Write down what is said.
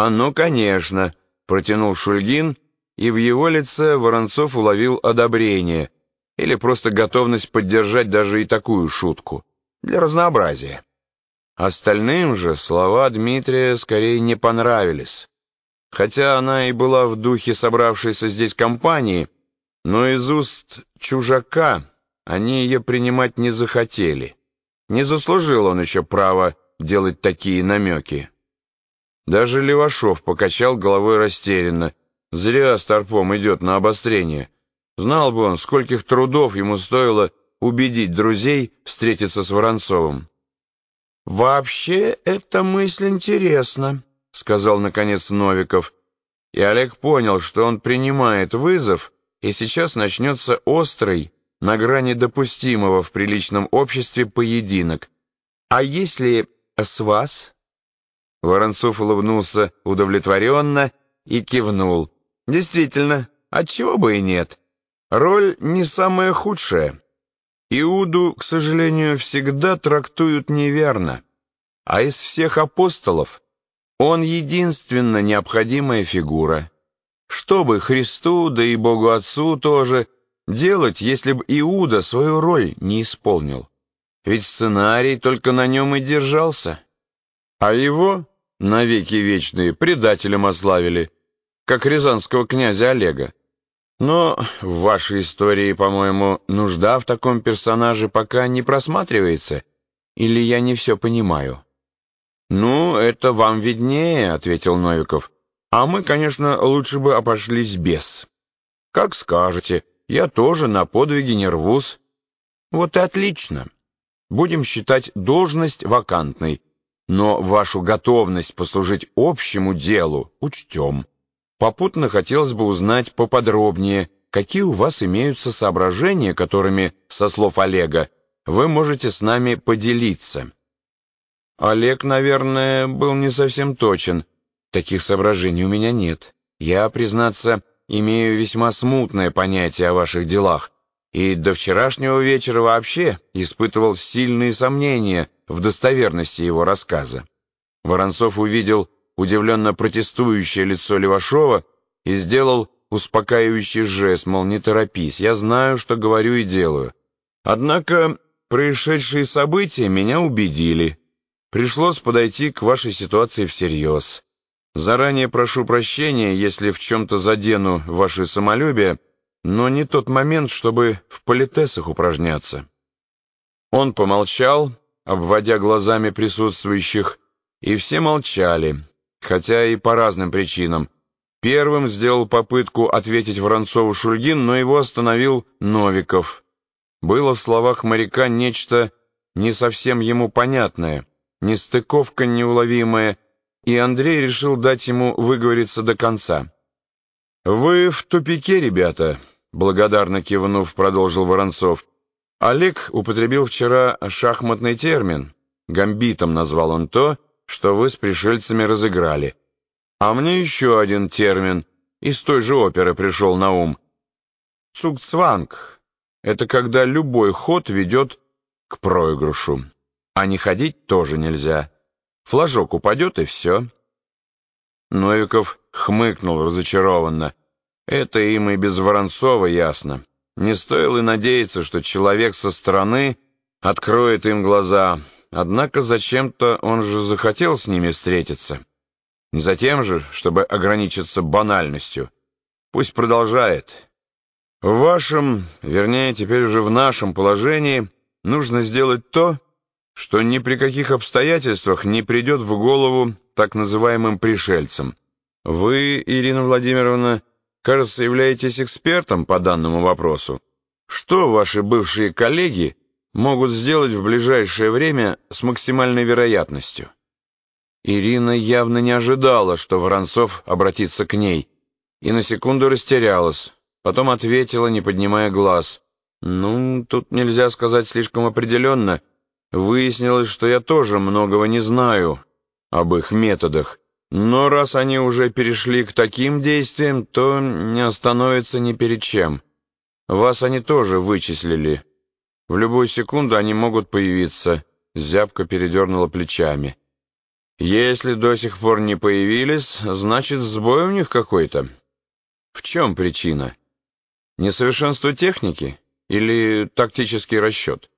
«А ну, конечно», — протянул Шульгин, и в его лице Воронцов уловил одобрение или просто готовность поддержать даже и такую шутку, для разнообразия. Остальным же слова Дмитрия скорее не понравились. Хотя она и была в духе собравшейся здесь компании, но из уст чужака они ее принимать не захотели. Не заслужил он еще права делать такие намеки. Даже Левашов покачал головой растерянно. Зря Старпом идет на обострение. Знал бы он, скольких трудов ему стоило убедить друзей встретиться с Воронцовым. «Вообще, эта мысль интересна», — сказал, наконец, Новиков. И Олег понял, что он принимает вызов, и сейчас начнется острый, на грани допустимого в приличном обществе поединок. «А если с вас?» Воронцов улыбнулся удовлетворенно и кивнул. «Действительно, отчего бы и нет. Роль не самая худшая. Иуду, к сожалению, всегда трактуют неверно. А из всех апостолов он единственно необходимая фигура. Что бы Христу, да и Богу Отцу тоже, делать, если бы Иуда свою роль не исполнил? Ведь сценарий только на нем и держался. А его навеки вечные предателем ославили, как рязанского князя Олега. Но в вашей истории, по-моему, нужда в таком персонаже пока не просматривается, или я не все понимаю? «Ну, это вам виднее», — ответил Новиков. «А мы, конечно, лучше бы обошлись без». «Как скажете, я тоже на подвиги не рвусь». «Вот и отлично. Будем считать должность вакантной, но вашу готовность послужить общему делу учтем. Попутно хотелось бы узнать поподробнее, какие у вас имеются соображения, которыми, со слов Олега, вы можете с нами поделиться». Олег, наверное, был не совсем точен. Таких соображений у меня нет. Я, признаться, имею весьма смутное понятие о ваших делах, и до вчерашнего вечера вообще испытывал сильные сомнения в достоверности его рассказа. Воронцов увидел удивленно протестующее лицо Левашова и сделал успокаивающий жест, мол, не торопись, я знаю, что говорю и делаю. Однако происшедшие события меня убедили. Пришлось подойти к вашей ситуации всерьез. Заранее прошу прощения, если в чем-то задену ваше самолюбие, но не тот момент, чтобы в политесах упражняться». Он помолчал, обводя глазами присутствующих, и все молчали, хотя и по разным причинам. Первым сделал попытку ответить Воронцову Шульгин, но его остановил Новиков. Было в словах моряка нечто не совсем ему понятное нестыковка неуловимая, и Андрей решил дать ему выговориться до конца. «Вы в тупике, ребята», — благодарно кивнув, продолжил Воронцов. «Олег употребил вчера шахматный термин. Гамбитом назвал он то, что вы с пришельцами разыграли. А мне еще один термин из той же оперы пришел на ум. Цугцванг — это когда любой ход ведет к проигрышу а не ходить тоже нельзя. Флажок упадет и все. Новиков хмыкнул разочарованно. Это им и без Воронцова ясно. Не стоило надеяться, что человек со стороны откроет им глаза. Однако зачем-то он же захотел с ними встретиться. Не затем же, чтобы ограничиться банальностью. Пусть продолжает. В вашем, вернее, теперь уже в нашем положении нужно сделать то, что ни при каких обстоятельствах не придет в голову так называемым пришельцам. Вы, Ирина Владимировна, кажется, являетесь экспертом по данному вопросу. Что ваши бывшие коллеги могут сделать в ближайшее время с максимальной вероятностью? Ирина явно не ожидала, что Воронцов обратится к ней, и на секунду растерялась, потом ответила, не поднимая глаз. «Ну, тут нельзя сказать слишком определенно», Выяснилось, что я тоже многого не знаю об их методах, но раз они уже перешли к таким действиям, то не остановятся ни перед чем. Вас они тоже вычислили. В любую секунду они могут появиться. Зябко передернула плечами. Если до сих пор не появились, значит, сбой у них какой-то. В чем причина? Несовершенство техники или тактический расчет?